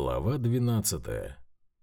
Глава 12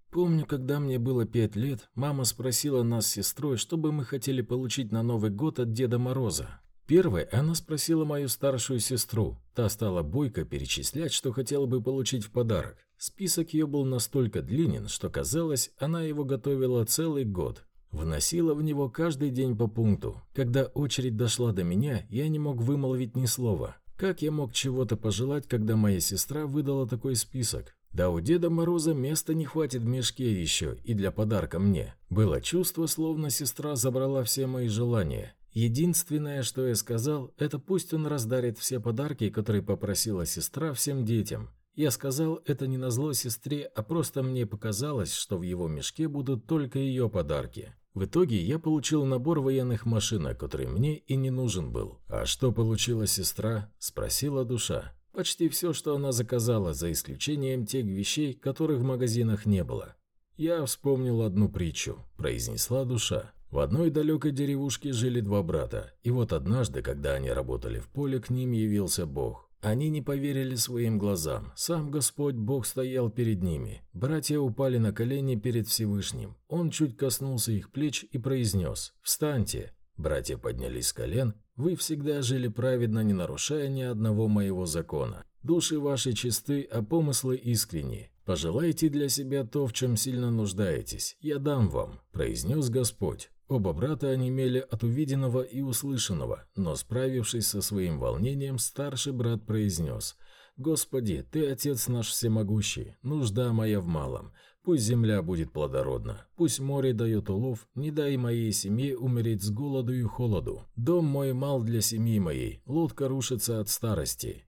Помню, когда мне было пять лет, мама спросила нас с сестрой, что бы мы хотели получить на Новый год от Деда Мороза. Первой она спросила мою старшую сестру. Та стала бойко перечислять, что хотела бы получить в подарок. Список ее был настолько длинен, что казалось, она его готовила целый год. Вносила в него каждый день по пункту. Когда очередь дошла до меня, я не мог вымолвить ни слова. Как я мог чего-то пожелать, когда моя сестра выдала такой список? Да у Деда Мороза места не хватит в мешке еще и для подарка мне. Было чувство, словно сестра забрала все мои желания. Единственное, что я сказал, это пусть он раздарит все подарки, которые попросила сестра всем детям. Я сказал это не на зло сестре, а просто мне показалось, что в его мешке будут только ее подарки. В итоге я получил набор военных машинок, который мне и не нужен был. «А что получила сестра?» – спросила душа. Почти все, что она заказала, за исключением тех вещей, которых в магазинах не было. «Я вспомнил одну притчу», – произнесла душа. В одной далекой деревушке жили два брата, и вот однажды, когда они работали в поле, к ним явился Бог. Они не поверили своим глазам. Сам Господь Бог стоял перед ними. Братья упали на колени перед Всевышним. Он чуть коснулся их плеч и произнес «Встаньте». Братья поднялись с колен. «Вы всегда жили праведно, не нарушая ни одного моего закона. Души ваши чисты, а помыслы искренни. Пожелайте для себя то, в чем сильно нуждаетесь. Я дам вам», – произнес Господь. Оба брата онемели от увиденного и услышанного, но, справившись со своим волнением, старший брат произнес «Господи, Ты Отец наш всемогущий, нужда моя в малом, пусть земля будет плодородна, пусть море дает улов, не дай моей семье умереть с голоду и холоду, дом мой мал для семьи моей, лодка рушится от старости».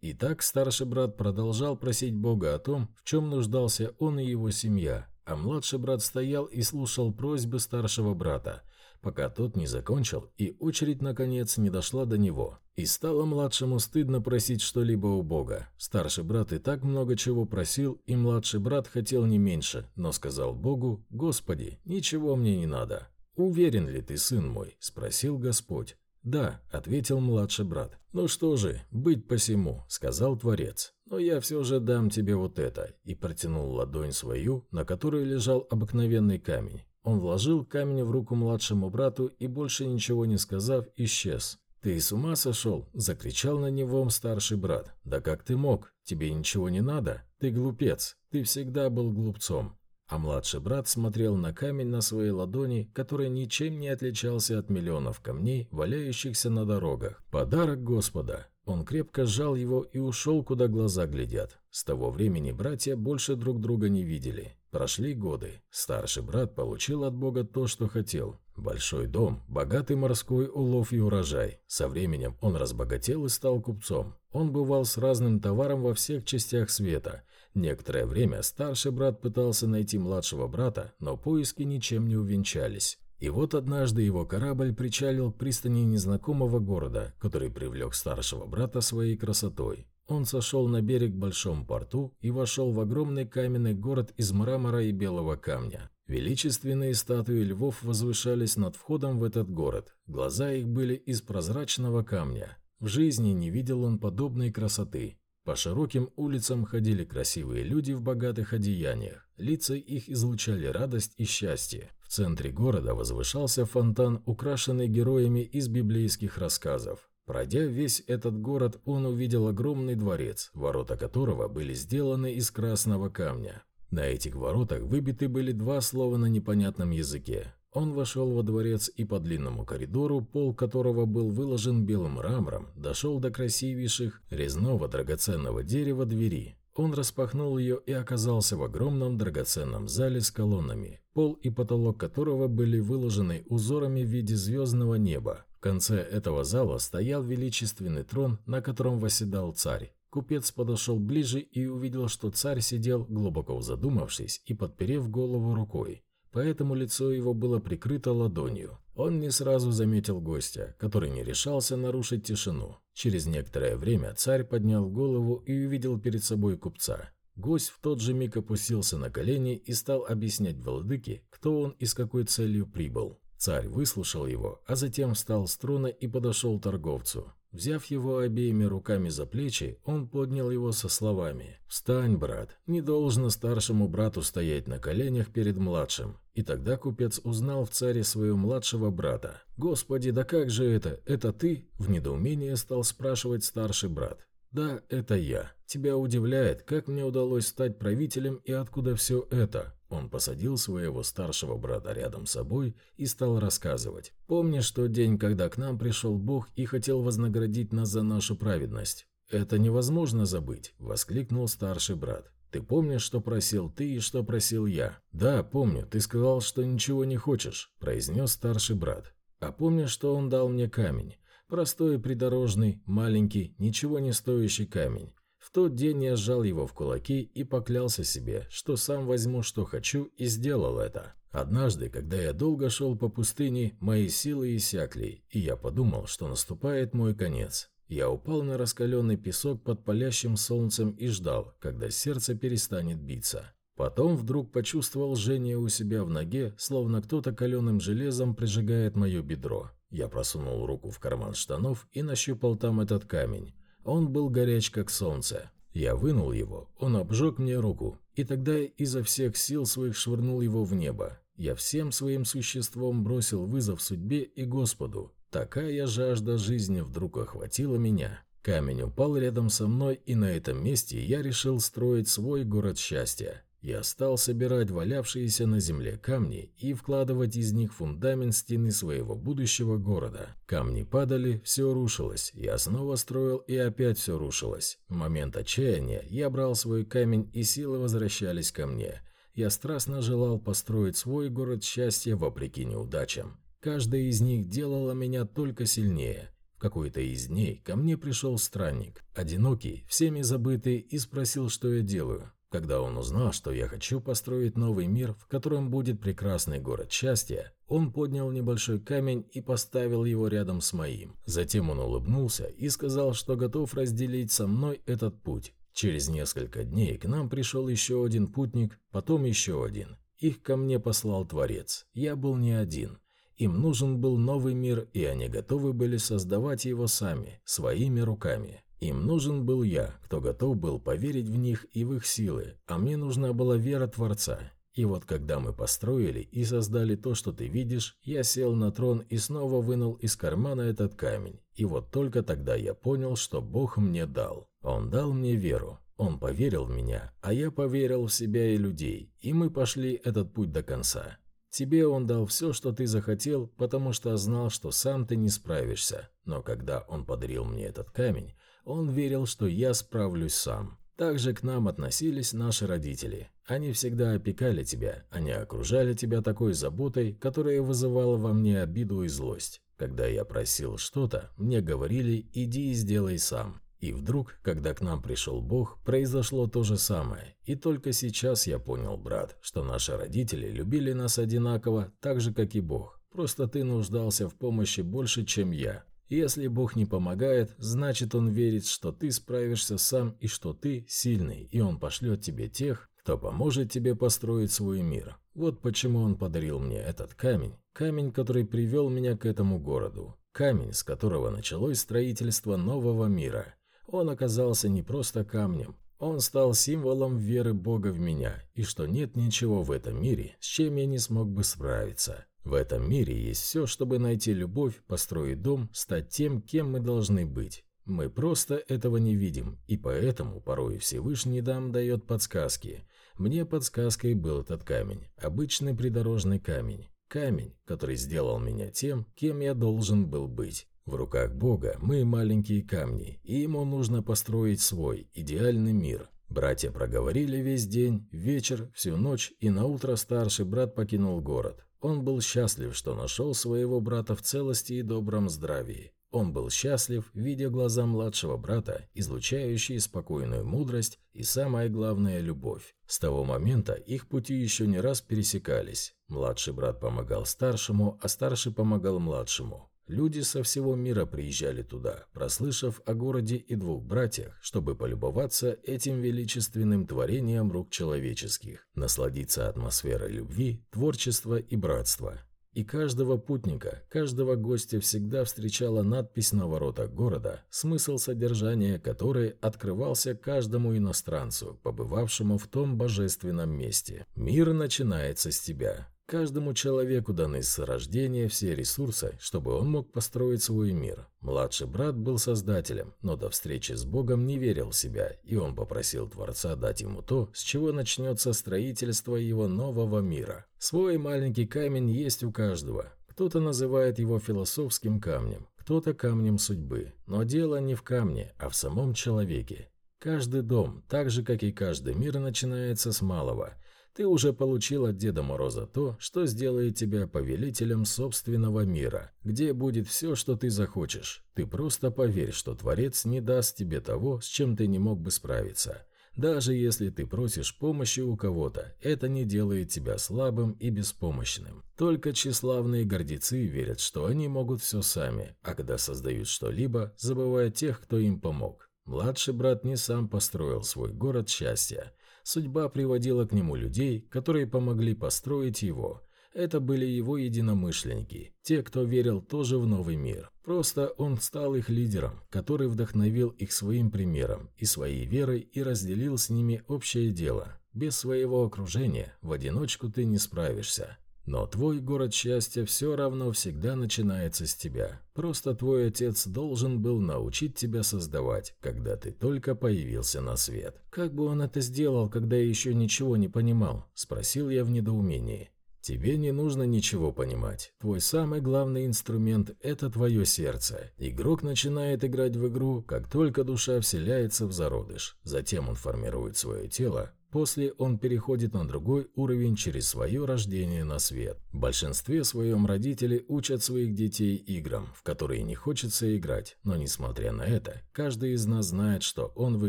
И так старший брат продолжал просить Бога о том, в чем нуждался он и его семья, а младший брат стоял и слушал просьбы старшего брата, пока тот не закончил, и очередь, наконец, не дошла до него. И стало младшему стыдно просить что-либо у Бога. Старший брат и так много чего просил, и младший брат хотел не меньше, но сказал Богу, «Господи, ничего мне не надо». «Уверен ли ты, сын мой?» – спросил Господь. «Да», – ответил младший брат. «Ну что же, быть посему», – сказал Творец. «Но я все же дам тебе вот это», – и протянул ладонь свою, на которой лежал обыкновенный камень. Он вложил камень в руку младшему брату и, больше ничего не сказав, исчез. «Ты с ума сошел?» – закричал на него старший брат. «Да как ты мог? Тебе ничего не надо? Ты глупец. Ты всегда был глупцом. А младший брат смотрел на камень на своей ладони, который ничем не отличался от миллионов камней, валяющихся на дорогах. Подарок Господа. Он крепко сжал его и ушел, куда глаза глядят. С того времени братья больше друг друга не видели. Прошли годы. Старший брат получил от Бога то, что хотел. Большой дом, богатый морской улов и урожай. Со временем он разбогател и стал купцом. Он бывал с разным товаром во всех частях света – Некоторое время старший брат пытался найти младшего брата, но поиски ничем не увенчались. И вот однажды его корабль причалил к пристани незнакомого города, который привлек старшего брата своей красотой. Он сошел на берег в большом порту и вошел в огромный каменный город из мрамора и белого камня. Величественные статуи львов возвышались над входом в этот город. Глаза их были из прозрачного камня. В жизни не видел он подобной красоты. По широким улицам ходили красивые люди в богатых одеяниях. Лица их излучали радость и счастье. В центре города возвышался фонтан, украшенный героями из библейских рассказов. Пройдя весь этот город, он увидел огромный дворец, ворота которого были сделаны из красного камня. На этих воротах выбиты были два слова на непонятном языке. Он вошел во дворец и по длинному коридору, пол которого был выложен белым мрамором, дошел до красивейших резного драгоценного дерева двери. Он распахнул ее и оказался в огромном драгоценном зале с колоннами, пол и потолок которого были выложены узорами в виде звездного неба. В конце этого зала стоял величественный трон, на котором восседал царь. Купец подошел ближе и увидел, что царь сидел, глубоко задумавшись и подперев голову рукой поэтому лицо его было прикрыто ладонью. Он не сразу заметил гостя, который не решался нарушить тишину. Через некоторое время царь поднял голову и увидел перед собой купца. Гость в тот же миг опустился на колени и стал объяснять владыке, кто он и с какой целью прибыл. Царь выслушал его, а затем встал с трона и подошел к торговцу. Взяв его обеими руками за плечи, он поднял его со словами «Встань, брат, не должно старшему брату стоять на коленях перед младшим». И тогда купец узнал в царе своего младшего брата. «Господи, да как же это? Это ты?» В недоумении стал спрашивать старший брат. «Да, это я. Тебя удивляет, как мне удалось стать правителем и откуда все это?» Он посадил своего старшего брата рядом с собой и стал рассказывать. «Помнишь тот день, когда к нам пришел Бог и хотел вознаградить нас за нашу праведность?» «Это невозможно забыть», — воскликнул старший брат. «Ты помнишь, что просил ты и что просил я?» «Да, помню. Ты сказал, что ничего не хочешь», — произнес старший брат. «А помнишь, что он дал мне камень? Простой придорожный, маленький, ничего не стоящий камень. В тот день я сжал его в кулаки и поклялся себе, что сам возьму, что хочу, и сделал это. Однажды, когда я долго шел по пустыне, мои силы иссякли, и я подумал, что наступает мой конец. Я упал на раскаленный песок под палящим солнцем и ждал, когда сердце перестанет биться. Потом вдруг почувствовал жжение у себя в ноге, словно кто-то каленым железом прижигает мое бедро. Я просунул руку в карман штанов и нащупал там этот камень. Он был горяч, как солнце. Я вынул его, он обжег мне руку, и тогда изо всех сил своих швырнул его в небо. Я всем своим существом бросил вызов судьбе и Господу. Такая жажда жизни вдруг охватила меня. Камень упал рядом со мной, и на этом месте я решил строить свой город счастья. Я стал собирать валявшиеся на земле камни и вкладывать из них фундамент стены своего будущего города. Камни падали, все рушилось. Я снова строил, и опять все рушилось. В момент отчаяния я брал свой камень, и силы возвращались ко мне. Я страстно желал построить свой город счастья вопреки неудачам. Каждая из них делала меня только сильнее. В какой-то из дней ко мне пришел странник, одинокий, всеми забытый, и спросил, что я делаю. Когда он узнал, что я хочу построить новый мир, в котором будет прекрасный город счастья, он поднял небольшой камень и поставил его рядом с моим. Затем он улыбнулся и сказал, что готов разделить со мной этот путь. Через несколько дней к нам пришел еще один путник, потом еще один. Их ко мне послал Творец. Я был не один. Им нужен был новый мир, и они готовы были создавать его сами, своими руками. Им нужен был я, кто готов был поверить в них и в их силы, а мне нужна была вера Творца. И вот когда мы построили и создали то, что ты видишь, я сел на трон и снова вынул из кармана этот камень. И вот только тогда я понял, что Бог мне дал. Он дал мне веру. Он поверил в меня, а я поверил в себя и людей, и мы пошли этот путь до конца. Тебе он дал все, что ты захотел, потому что знал, что сам ты не справишься. Но когда он подарил мне этот камень, он верил, что я справлюсь сам. Также к нам относились наши родители. Они всегда опекали тебя, они окружали тебя такой заботой, которая вызывала во мне обиду и злость. Когда я просил что-то, мне говорили «иди и сделай сам». И вдруг, когда к нам пришел Бог, произошло то же самое. И только сейчас я понял, брат, что наши родители любили нас одинаково, так же, как и Бог. Просто ты нуждался в помощи больше, чем я. Если Бог не помогает, значит Он верит, что ты справишься сам и что ты сильный, и Он пошлет тебе тех, кто поможет тебе построить свой мир. Вот почему Он подарил мне этот камень, камень, который привел меня к этому городу, камень, с которого началось строительство нового мира. Он оказался не просто камнем, он стал символом веры Бога в меня, и что нет ничего в этом мире, с чем я не смог бы справиться. В этом мире есть все, чтобы найти любовь, построить дом, стать тем, кем мы должны быть. Мы просто этого не видим, и поэтому порой Всевышний дам дает подсказки. Мне подсказкой был этот камень, обычный придорожный камень. Камень, который сделал меня тем, кем я должен был быть. В руках Бога мы маленькие камни, и ему нужно построить свой идеальный мир. Братья проговорили весь день, вечер, всю ночь, и на утро старший брат покинул город. Он был счастлив, что нашел своего брата в целости и добром здравии. Он был счастлив, видя глаза младшего брата, излучающие спокойную мудрость и, самое главное, любовь. С того момента их пути еще не раз пересекались. Младший брат помогал старшему, а старший помогал младшему. Люди со всего мира приезжали туда, прослышав о городе и двух братьях, чтобы полюбоваться этим величественным творением рук человеческих, насладиться атмосферой любви, творчества и братства. И каждого путника, каждого гостя всегда встречала надпись на воротах города, смысл содержания которой открывался каждому иностранцу, побывавшему в том божественном месте. Мир начинается с тебя. Каждому человеку даны с рождения все ресурсы, чтобы он мог построить свой мир. Младший брат был создателем, но до встречи с Богом не верил в себя, и он попросил Творца дать ему то, с чего начнется строительство его нового мира. Свой маленький камень есть у каждого. Кто-то называет его философским камнем, кто-то камнем судьбы. Но дело не в камне, а в самом человеке. Каждый дом, так же как и каждый мир, начинается с малого – ты уже получил от Деда Мороза то, что сделает тебя повелителем собственного мира, где будет все, что ты захочешь. Ты просто поверь, что Творец не даст тебе того, с чем ты не мог бы справиться. Даже если ты просишь помощи у кого-то, это не делает тебя слабым и беспомощным. Только тщеславные гордецы верят, что они могут все сами, а когда создают что-либо, забывая тех, кто им помог. Младший брат не сам построил свой город счастья, Судьба приводила к нему людей, которые помогли построить его. Это были его единомышленники, те, кто верил тоже в новый мир. Просто он стал их лидером, который вдохновил их своим примером и своей верой и разделил с ними общее дело. Без своего окружения в одиночку ты не справишься. Но твой город счастья все равно всегда начинается с тебя. Просто твой отец должен был научить тебя создавать, когда ты только появился на свет. Как бы он это сделал, когда я еще ничего не понимал? Спросил я в недоумении. Тебе не нужно ничего понимать. Твой самый главный инструмент – это твое сердце. Игрок начинает играть в игру, как только душа вселяется в зародыш. Затем он формирует свое тело, После он переходит на другой уровень через свое рождение на свет. В большинстве своем родители учат своих детей играм, в которые не хочется играть, но несмотря на это, каждый из нас знает, что он в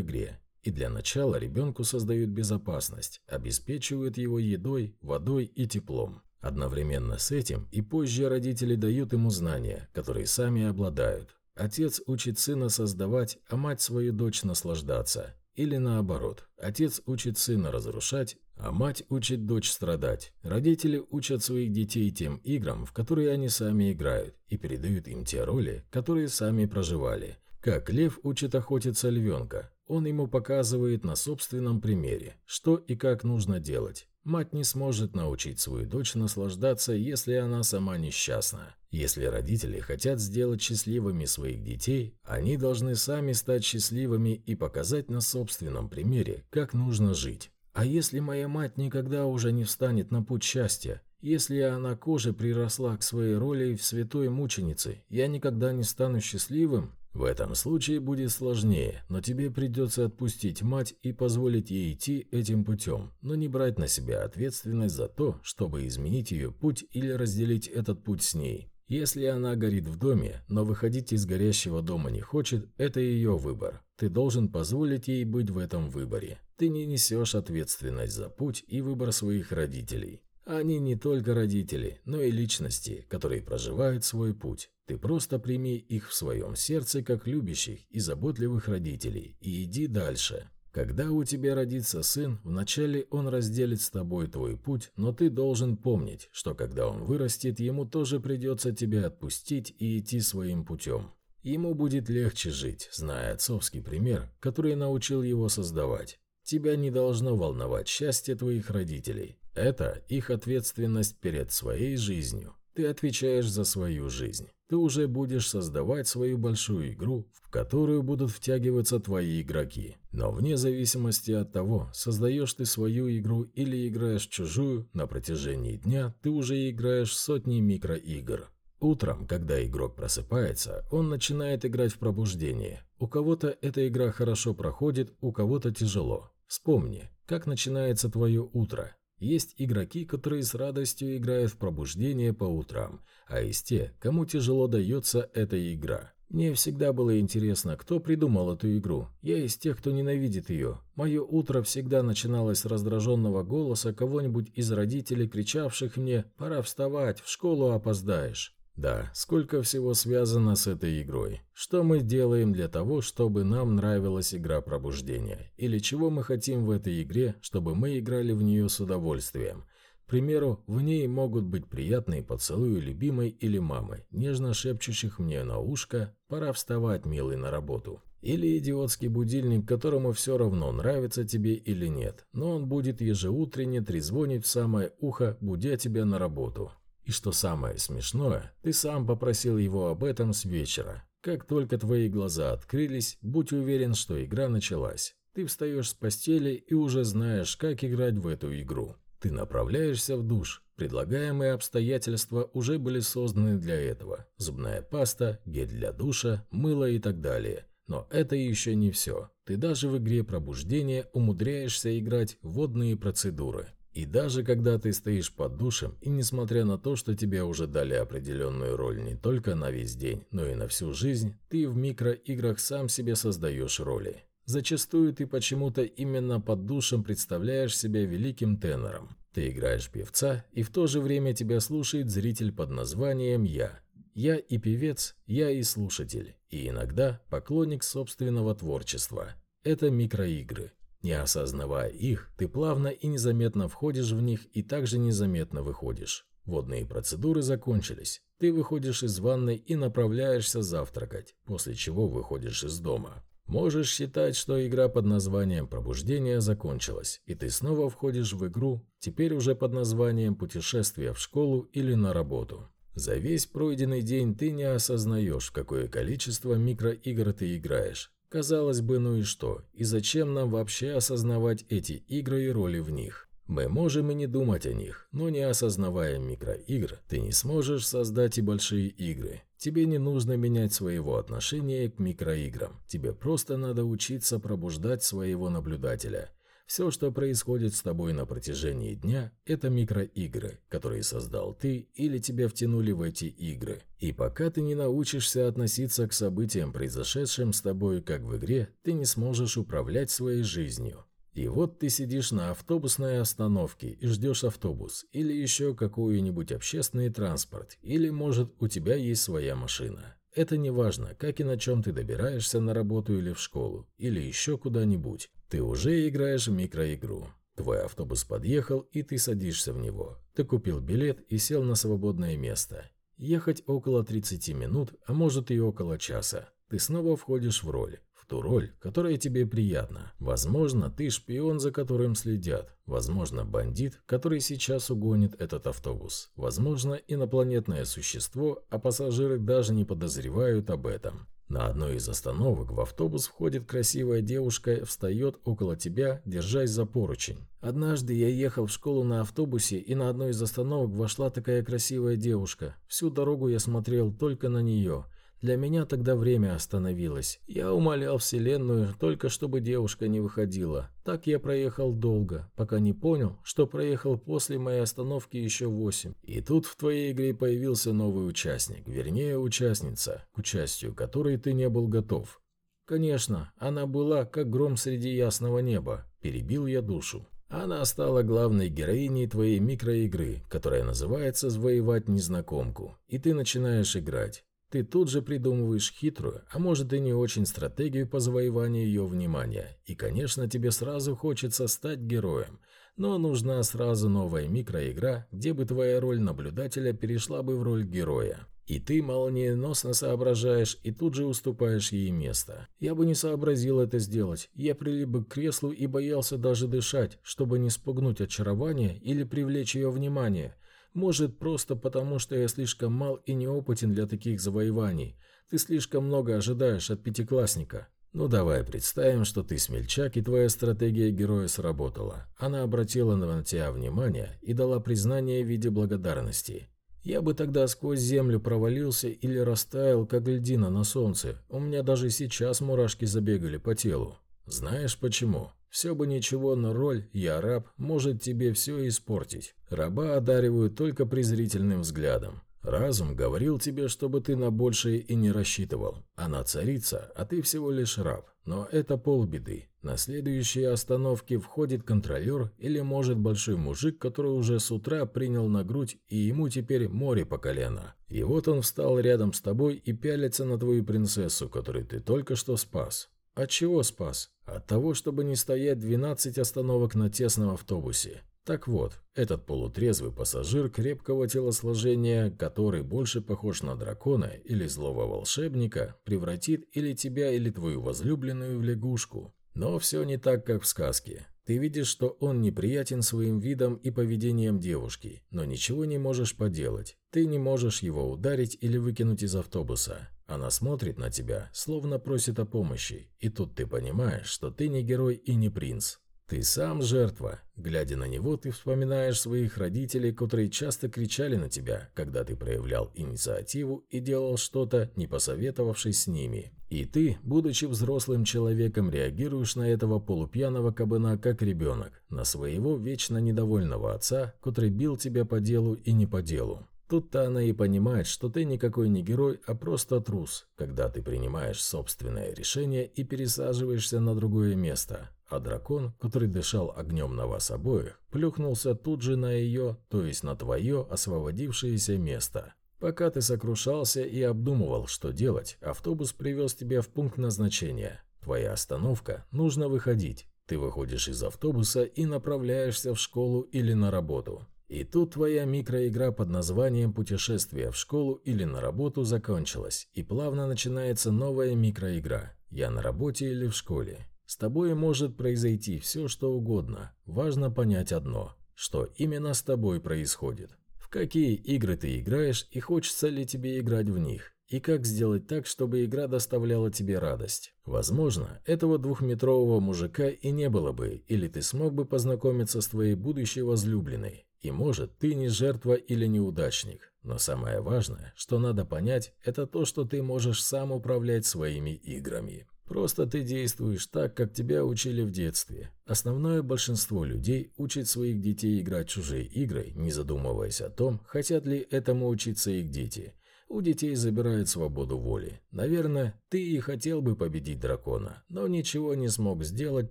игре. И для начала ребенку создают безопасность, обеспечивают его едой, водой и теплом. Одновременно с этим и позже родители дают ему знания, которые сами обладают. Отец учит сына создавать, а мать свою дочь наслаждаться. Или наоборот, отец учит сына разрушать, а мать учит дочь страдать. Родители учат своих детей тем играм, в которые они сами играют, и передают им те роли, которые сами проживали. Как лев учит охотиться львенка, он ему показывает на собственном примере, что и как нужно делать. Мать не сможет научить свою дочь наслаждаться, если она сама несчастна. Если родители хотят сделать счастливыми своих детей, они должны сами стать счастливыми и показать на собственном примере, как нужно жить. А если моя мать никогда уже не встанет на путь счастья, если она коже приросла к своей роли в святой мученице, я никогда не стану счастливым, в этом случае будет сложнее, но тебе придется отпустить мать и позволить ей идти этим путем, но не брать на себя ответственность за то, чтобы изменить ее путь или разделить этот путь с ней. Если она горит в доме, но выходить из горящего дома не хочет, это ее выбор. Ты должен позволить ей быть в этом выборе. Ты не несешь ответственность за путь и выбор своих родителей. Они не только родители, но и личности, которые проживают свой путь. Ты просто прими их в своем сердце как любящих и заботливых родителей и иди дальше. Когда у тебя родится сын, вначале он разделит с тобой твой путь, но ты должен помнить, что когда он вырастет, ему тоже придется тебя отпустить и идти своим путем. Ему будет легче жить, зная отцовский пример, который научил его создавать. Тебя не должно волновать счастье твоих родителей. Это их ответственность перед своей жизнью. Ты отвечаешь за свою жизнь ты уже будешь создавать свою большую игру, в которую будут втягиваться твои игроки. Но вне зависимости от того, создаешь ты свою игру или играешь чужую, на протяжении дня ты уже играешь сотни микроигр. Утром, когда игрок просыпается, он начинает играть в пробуждение. У кого-то эта игра хорошо проходит, у кого-то тяжело. Вспомни, как начинается твое утро. Есть игроки, которые с радостью играют в пробуждение по утрам, а есть те, кому тяжело дается эта игра. Мне всегда было интересно, кто придумал эту игру. Я из тех, кто ненавидит ее. Мое утро всегда начиналось с раздраженного голоса кого-нибудь из родителей, кричавших мне «Пора вставать, в школу опоздаешь». Да, сколько всего связано с этой игрой. Что мы делаем для того, чтобы нам нравилась игра пробуждения? Или чего мы хотим в этой игре, чтобы мы играли в нее с удовольствием? примеру, в ней могут быть приятные поцелуи любимой или мамы, нежно шепчущих мне на ушко «пора вставать, милый, на работу». Или идиотский будильник, которому все равно, нравится тебе или нет, но он будет ежеутренне трезвонить в самое ухо, будя тебя на работу. И что самое смешное, ты сам попросил его об этом с вечера. Как только твои глаза открылись, будь уверен, что игра началась. Ты встаешь с постели и уже знаешь, как играть в эту игру. Ты направляешься в душ. Предлагаемые обстоятельства уже были созданы для этого. Зубная паста, гель для душа, мыло и так далее. Но это еще не все. Ты даже в игре пробуждения умудряешься играть водные процедуры. И даже когда ты стоишь под душем, и несмотря на то, что тебе уже дали определенную роль не только на весь день, но и на всю жизнь, ты в микроиграх сам себе создаешь роли. Зачастую ты почему-то именно под душем представляешь себя великим тенором. Ты играешь певца, и в то же время тебя слушает зритель под названием «Я». Я и певец, я и слушатель, и иногда поклонник собственного творчества. Это микроигры. Не осознавая их, ты плавно и незаметно входишь в них и также незаметно выходишь. Водные процедуры закончились. Ты выходишь из ванной и направляешься завтракать, после чего выходишь из дома. Можешь считать, что игра под названием «Пробуждение» закончилась, и ты снова входишь в игру, теперь уже под названием «Путешествие в школу» или «На работу». За весь пройденный день ты не осознаешь, какое количество микроигр ты играешь. Казалось бы, ну и что? И зачем нам вообще осознавать эти игры и роли в них? Мы можем и не думать о них, но не осознавая микроигр, ты не сможешь создать и большие игры. Тебе не нужно менять своего отношения к микроиграм. Тебе просто надо учиться пробуждать своего наблюдателя. Все, что происходит с тобой на протяжении дня, это микроигры, которые создал ты или тебя втянули в эти игры. И пока ты не научишься относиться к событиям, произошедшим с тобой как в игре, ты не сможешь управлять своей жизнью. И вот ты сидишь на автобусной остановке и ждешь автобус, или еще какой-нибудь общественный транспорт, или, может, у тебя есть своя машина. Это не важно, как и на чем ты добираешься на работу или в школу, или еще куда-нибудь. Ты уже играешь в микроигру. Твой автобус подъехал, и ты садишься в него. Ты купил билет и сел на свободное место. Ехать около 30 минут, а может и около часа. Ты снова входишь в роль ту роль, которая тебе приятна. Возможно, ты шпион, за которым следят. Возможно, бандит, который сейчас угонит этот автобус. Возможно, инопланетное существо, а пассажиры даже не подозревают об этом. На одной из остановок в автобус входит красивая девушка, встает около тебя, держась за поручень. Однажды я ехал в школу на автобусе, и на одной из остановок вошла такая красивая девушка. Всю дорогу я смотрел только на нее – для меня тогда время остановилось. Я умолял Вселенную, только чтобы девушка не выходила. Так я проехал долго, пока не понял, что проехал после моей остановки еще восемь. И тут в твоей игре появился новый участник, вернее участница, к участию которой ты не был готов. Конечно, она была как гром среди ясного неба. Перебил я душу. Она стала главной героиней твоей микроигры, которая называется «Завоевать незнакомку». И ты начинаешь играть. Ты тут же придумываешь хитрую, а может и не очень стратегию по завоеванию ее внимания. И, конечно, тебе сразу хочется стать героем. Но нужна сразу новая микроигра, где бы твоя роль наблюдателя перешла бы в роль героя. И ты молниеносно соображаешь и тут же уступаешь ей место. Я бы не сообразил это сделать. Я прилип бы к креслу и боялся даже дышать, чтобы не спугнуть очарование или привлечь ее внимание. Может, просто потому, что я слишком мал и неопытен для таких завоеваний. Ты слишком много ожидаешь от пятиклассника. Ну давай представим, что ты смельчак, и твоя стратегия героя сработала. Она обратила на тебя внимание и дала признание в виде благодарности. Я бы тогда сквозь землю провалился или растаял, как льдина на солнце. У меня даже сейчас мурашки забегали по телу. Знаешь почему? Все бы ничего, но роль «я раб» может тебе все испортить. Раба одаривают только презрительным взглядом. Разум говорил тебе, чтобы ты на большее и не рассчитывал. Она царица, а ты всего лишь раб. Но это полбеды. На следующие остановки входит контролер или, может, большой мужик, который уже с утра принял на грудь, и ему теперь море по колено. И вот он встал рядом с тобой и пялится на твою принцессу, которую ты только что спас. От чего спас? От того, чтобы не стоять 12 остановок на тесном автобусе. Так вот, этот полутрезвый пассажир крепкого телосложения, который больше похож на дракона или злого волшебника, превратит или тебя, или твою возлюбленную в лягушку. Но все не так, как в сказке. Ты видишь, что он неприятен своим видом и поведением девушки, но ничего не можешь поделать. Ты не можешь его ударить или выкинуть из автобуса. Она смотрит на тебя, словно просит о помощи, и тут ты понимаешь, что ты не герой и не принц. Ты сам жертва. Глядя на него, ты вспоминаешь своих родителей, которые часто кричали на тебя, когда ты проявлял инициативу и делал что-то, не посоветовавшись с ними. И ты, будучи взрослым человеком, реагируешь на этого полупьяного кабана как ребенок, на своего вечно недовольного отца, который бил тебя по делу и не по делу. Тут-то она и понимает, что ты никакой не герой, а просто трус, когда ты принимаешь собственное решение и пересаживаешься на другое место, а дракон, который дышал огнем на вас обоих, плюхнулся тут же на ее, то есть на твое освободившееся место. Пока ты сокрушался и обдумывал, что делать, автобус привез тебя в пункт назначения. Твоя остановка, нужно выходить. Ты выходишь из автобуса и направляешься в школу или на работу. И тут твоя микроигра под названием «Путешествие в школу или на работу» закончилась, и плавно начинается новая микроигра «Я на работе или в школе». С тобой может произойти все, что угодно. Важно понять одно, что именно с тобой происходит. В какие игры ты играешь и хочется ли тебе играть в них. И как сделать так, чтобы игра доставляла тебе радость. Возможно, этого двухметрового мужика и не было бы, или ты смог бы познакомиться с твоей будущей возлюбленной. И может, ты не жертва или неудачник. Но самое важное, что надо понять, это то, что ты можешь сам управлять своими играми. Просто ты действуешь так, как тебя учили в детстве. Основное большинство людей учит своих детей играть чужие игры, не задумываясь о том, хотят ли этому учиться их дети. У детей забирают свободу воли. Наверное, ты и хотел бы победить дракона, но ничего не смог сделать,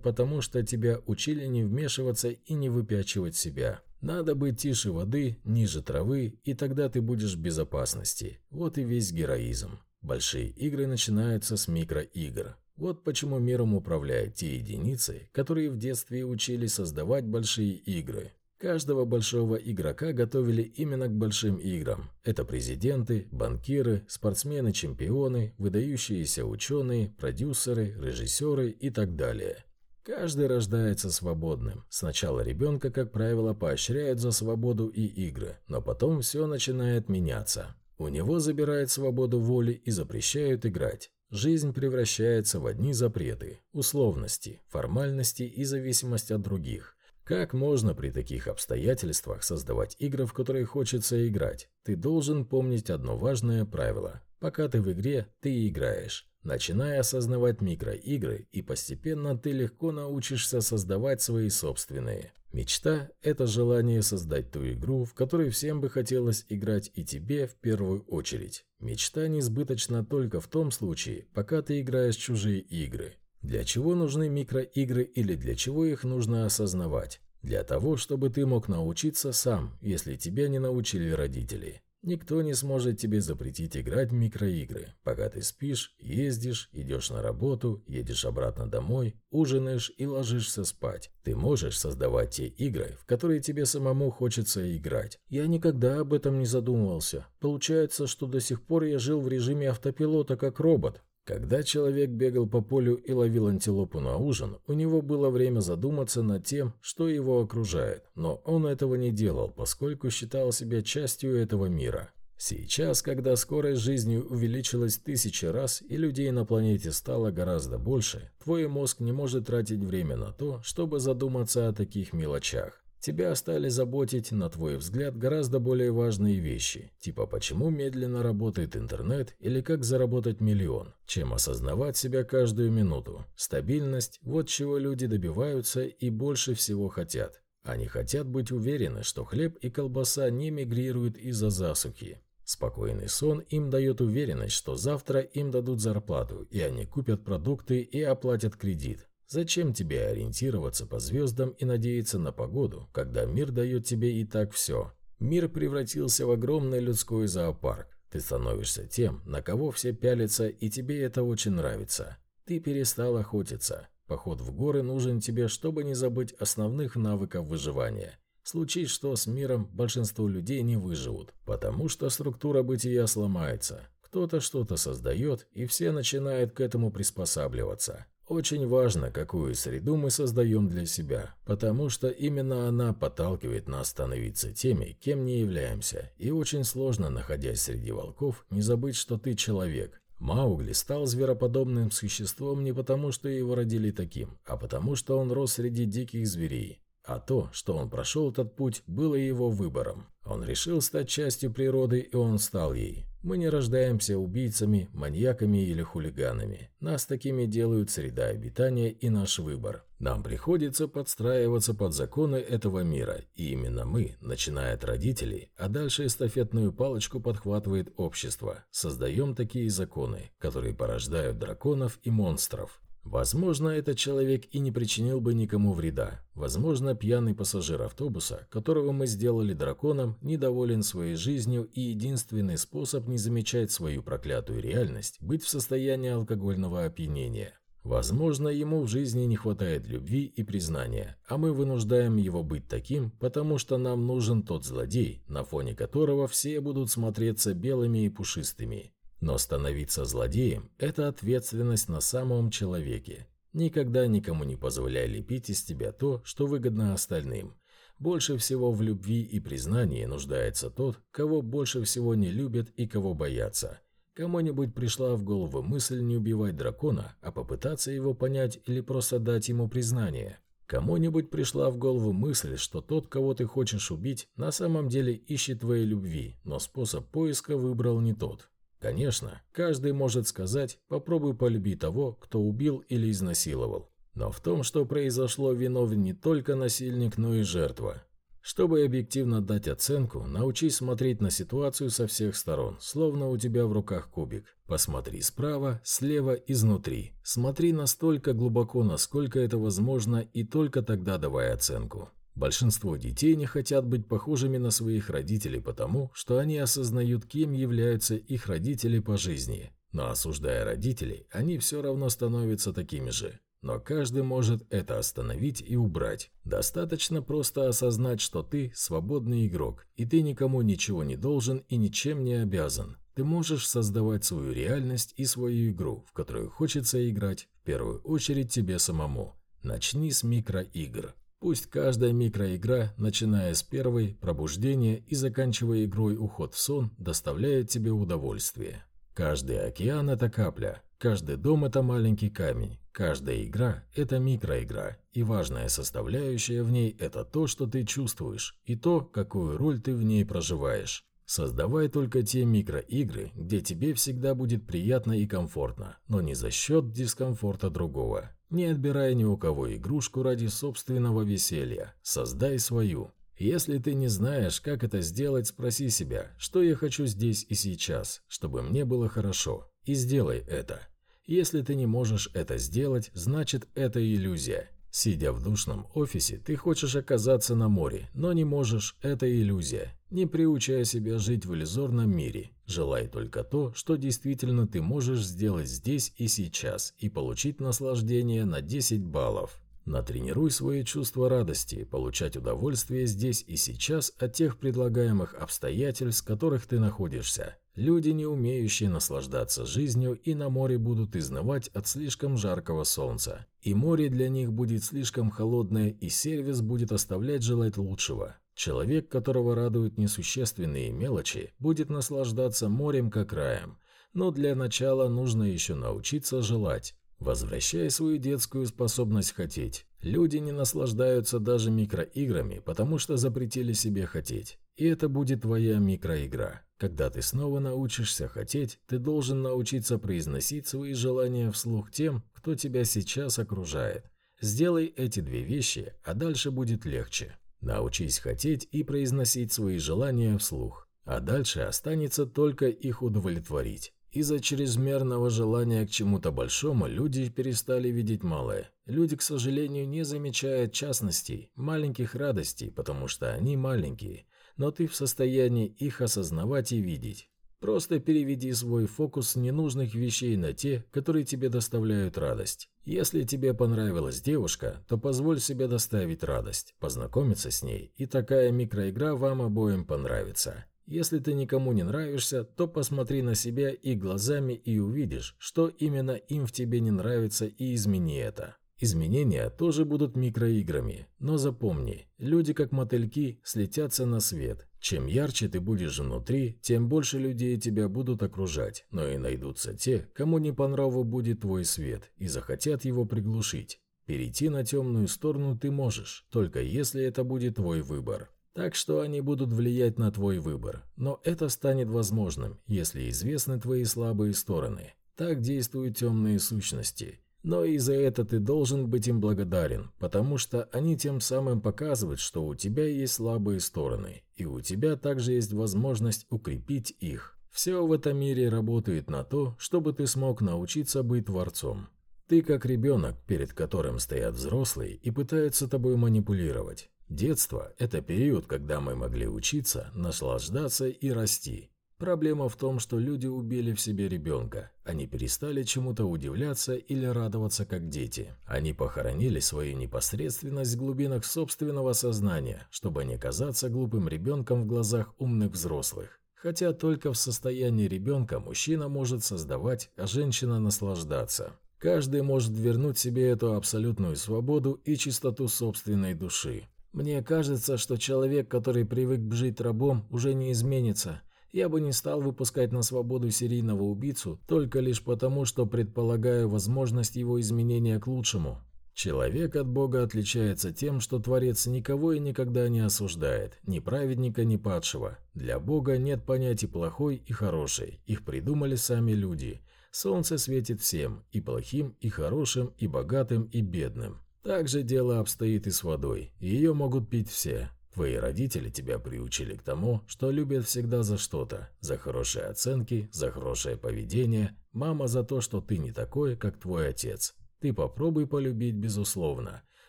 потому что тебя учили не вмешиваться и не выпячивать себя. Надо быть тише воды, ниже травы, и тогда ты будешь в безопасности. Вот и весь героизм. Большие игры начинаются с микроигр. Вот почему миром управляют те единицы, которые в детстве учили создавать большие игры. Каждого большого игрока готовили именно к большим играм. Это президенты, банкиры, спортсмены-чемпионы, выдающиеся ученые, продюсеры, режиссеры и так далее. Каждый рождается свободным. Сначала ребенка, как правило, поощряют за свободу и игры, но потом все начинает меняться. У него забирают свободу воли и запрещают играть. Жизнь превращается в одни запреты, условности, формальности и зависимость от других. Как можно при таких обстоятельствах создавать игры, в которые хочется играть? Ты должен помнить одно важное правило. Пока ты в игре, ты играешь. Начиная осознавать микроигры, и постепенно ты легко научишься создавать свои собственные. Мечта – это желание создать ту игру, в которой всем бы хотелось играть и тебе в первую очередь. Мечта несбыточна только в том случае, пока ты играешь чужие игры. Для чего нужны микроигры или для чего их нужно осознавать? Для того, чтобы ты мог научиться сам, если тебя не научили родители. Никто не сможет тебе запретить играть в микроигры. Пока ты спишь, ездишь, идешь на работу, едешь обратно домой, ужинаешь и ложишься спать. Ты можешь создавать те игры, в которые тебе самому хочется играть. Я никогда об этом не задумывался. Получается, что до сих пор я жил в режиме автопилота как робот. Когда человек бегал по полю и ловил антилопу на ужин, у него было время задуматься над тем, что его окружает, но он этого не делал, поскольку считал себя частью этого мира. Сейчас, когда скорость жизни увеличилась тысячи раз и людей на планете стало гораздо больше, твой мозг не может тратить время на то, чтобы задуматься о таких мелочах. Тебя стали заботить, на твой взгляд, гораздо более важные вещи, типа почему медленно работает интернет или как заработать миллион, чем осознавать себя каждую минуту. Стабильность – вот чего люди добиваются и больше всего хотят. Они хотят быть уверены, что хлеб и колбаса не мигрируют из-за засухи. Спокойный сон им дает уверенность, что завтра им дадут зарплату, и они купят продукты и оплатят кредит. Зачем тебе ориентироваться по звездам и надеяться на погоду, когда мир дает тебе и так все? Мир превратился в огромный людской зоопарк. Ты становишься тем, на кого все пялятся, и тебе это очень нравится. Ты перестал охотиться. Поход в горы нужен тебе, чтобы не забыть основных навыков выживания. Случись что с миром, большинство людей не выживут, потому что структура бытия сломается. Кто-то что-то создает, и все начинают к этому приспосабливаться. Очень важно, какую среду мы создаем для себя, потому что именно она подталкивает нас становиться теми, кем не являемся, и очень сложно, находясь среди волков, не забыть, что ты человек. Маугли стал звероподобным существом не потому, что его родили таким, а потому, что он рос среди диких зверей. А то, что он прошел этот путь, было его выбором. Он решил стать частью природы, и он стал ей. Мы не рождаемся убийцами, маньяками или хулиганами. Нас такими делают среда обитания и наш выбор. Нам приходится подстраиваться под законы этого мира, и именно мы, начиная от родителей, а дальше эстафетную палочку подхватывает общество, создаем такие законы, которые порождают драконов и монстров. Возможно, этот человек и не причинил бы никому вреда. Возможно, пьяный пассажир автобуса, которого мы сделали драконом, недоволен своей жизнью и единственный способ не замечать свою проклятую реальность – быть в состоянии алкогольного опьянения. Возможно, ему в жизни не хватает любви и признания, а мы вынуждаем его быть таким, потому что нам нужен тот злодей, на фоне которого все будут смотреться белыми и пушистыми. Но становиться злодеем – это ответственность на самом человеке. Никогда никому не позволяй лепить из тебя то, что выгодно остальным. Больше всего в любви и признании нуждается тот, кого больше всего не любят и кого боятся. Кому-нибудь пришла в голову мысль не убивать дракона, а попытаться его понять или просто дать ему признание. Кому-нибудь пришла в голову мысль, что тот, кого ты хочешь убить, на самом деле ищет твоей любви, но способ поиска выбрал не тот. Конечно, каждый может сказать «попробуй полюби того, кто убил или изнасиловал». Но в том, что произошло, виновен не только насильник, но и жертва. Чтобы объективно дать оценку, научись смотреть на ситуацию со всех сторон, словно у тебя в руках кубик. Посмотри справа, слева, изнутри. Смотри настолько глубоко, насколько это возможно, и только тогда давай оценку. Большинство детей не хотят быть похожими на своих родителей потому, что они осознают, кем являются их родители по жизни. Но осуждая родителей, они все равно становятся такими же. Но каждый может это остановить и убрать. Достаточно просто осознать, что ты свободный игрок, и ты никому ничего не должен и ничем не обязан. Ты можешь создавать свою реальность и свою игру, в которую хочется играть, в первую очередь тебе самому. Начни с микроигр. Пусть каждая микроигра, начиная с первой, пробуждения и заканчивая игрой уход в сон, доставляет тебе удовольствие. Каждый океан – это капля, каждый дом – это маленький камень, каждая игра – это микроигра, и важная составляющая в ней – это то, что ты чувствуешь, и то, какую роль ты в ней проживаешь. Создавай только те микроигры, где тебе всегда будет приятно и комфортно, но не за счет дискомфорта другого. Не отбирай ни у кого игрушку ради собственного веселья. Создай свою. Если ты не знаешь, как это сделать, спроси себя, что я хочу здесь и сейчас, чтобы мне было хорошо, и сделай это. Если ты не можешь это сделать, значит это иллюзия. Сидя в душном офисе, ты хочешь оказаться на море, но не можешь, это иллюзия. Не приучая себя жить в иллюзорном мире. Желай только то, что действительно ты можешь сделать здесь и сейчас, и получить наслаждение на 10 баллов. Натренируй свои чувства радости, получать удовольствие здесь и сейчас от тех предлагаемых обстоятельств, в которых ты находишься. Люди, не умеющие наслаждаться жизнью, и на море будут изнывать от слишком жаркого солнца. И море для них будет слишком холодное, и сервис будет оставлять желать лучшего. Человек, которого радуют несущественные мелочи, будет наслаждаться морем как раем. Но для начала нужно еще научиться желать. Возвращай свою детскую способность хотеть. Люди не наслаждаются даже микроиграми, потому что запретили себе хотеть. И это будет твоя микроигра. Когда ты снова научишься хотеть, ты должен научиться произносить свои желания вслух тем, кто тебя сейчас окружает. Сделай эти две вещи, а дальше будет легче. Научись хотеть и произносить свои желания вслух, а дальше останется только их удовлетворить. Из-за чрезмерного желания к чему-то большому люди перестали видеть малое. Люди, к сожалению, не замечают частностей, маленьких радостей, потому что они маленькие, но ты в состоянии их осознавать и видеть. Просто переведи свой фокус ненужных вещей на те, которые тебе доставляют радость. Если тебе понравилась девушка, то позволь себе доставить радость, познакомиться с ней, и такая микроигра вам обоим понравится. Если ты никому не нравишься, то посмотри на себя и глазами и увидишь, что именно им в тебе не нравится и измени это. Изменения тоже будут микроиграми, но запомни, люди как мотыльки слетятся на свет. Чем ярче ты будешь внутри, тем больше людей тебя будут окружать, но и найдутся те, кому не по нраву будет твой свет и захотят его приглушить. Перейти на темную сторону ты можешь, только если это будет твой выбор. Так что они будут влиять на твой выбор, но это станет возможным, если известны твои слабые стороны. Так действуют темные сущности – но и за это ты должен быть им благодарен, потому что они тем самым показывают, что у тебя есть слабые стороны, и у тебя также есть возможность укрепить их. Все в этом мире работает на то, чтобы ты смог научиться быть творцом. Ты как ребенок, перед которым стоят взрослые и пытаются тобой манипулировать. Детство – это период, когда мы могли учиться, наслаждаться и расти. Проблема в том, что люди убили в себе ребенка. Они перестали чему-то удивляться или радоваться, как дети. Они похоронили свою непосредственность в глубинах собственного сознания, чтобы не казаться глупым ребенком в глазах умных взрослых. Хотя только в состоянии ребенка мужчина может создавать, а женщина наслаждаться. Каждый может вернуть себе эту абсолютную свободу и чистоту собственной души. Мне кажется, что человек, который привык жить рабом, уже не изменится – я бы не стал выпускать на свободу серийного убийцу только лишь потому, что предполагаю возможность его изменения к лучшему. Человек от Бога отличается тем, что Творец никого и никогда не осуждает, ни праведника, ни падшего. Для Бога нет понятий плохой и хороший, их придумали сами люди. Солнце светит всем, и плохим, и хорошим, и богатым, и бедным. Так же дело обстоит и с водой, ее могут пить все. Твои родители тебя приучили к тому, что любят всегда за что-то. За хорошие оценки, за хорошее поведение. Мама за то, что ты не такой, как твой отец. Ты попробуй полюбить безусловно.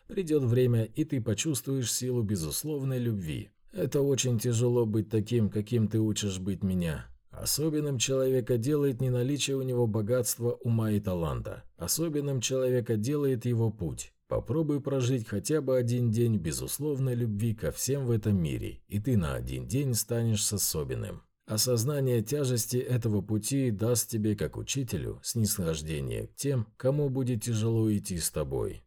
Придет время, и ты почувствуешь силу безусловной любви. Это очень тяжело быть таким, каким ты учишь быть меня. Особенным человека делает не наличие у него богатства, ума и таланта. Особенным человека делает его путь. Попробуй прожить хотя бы один день безусловной любви ко всем в этом мире, и ты на один день станешь особенным. Осознание тяжести этого пути даст тебе, как учителю, снисхождение к тем, кому будет тяжело идти с тобой.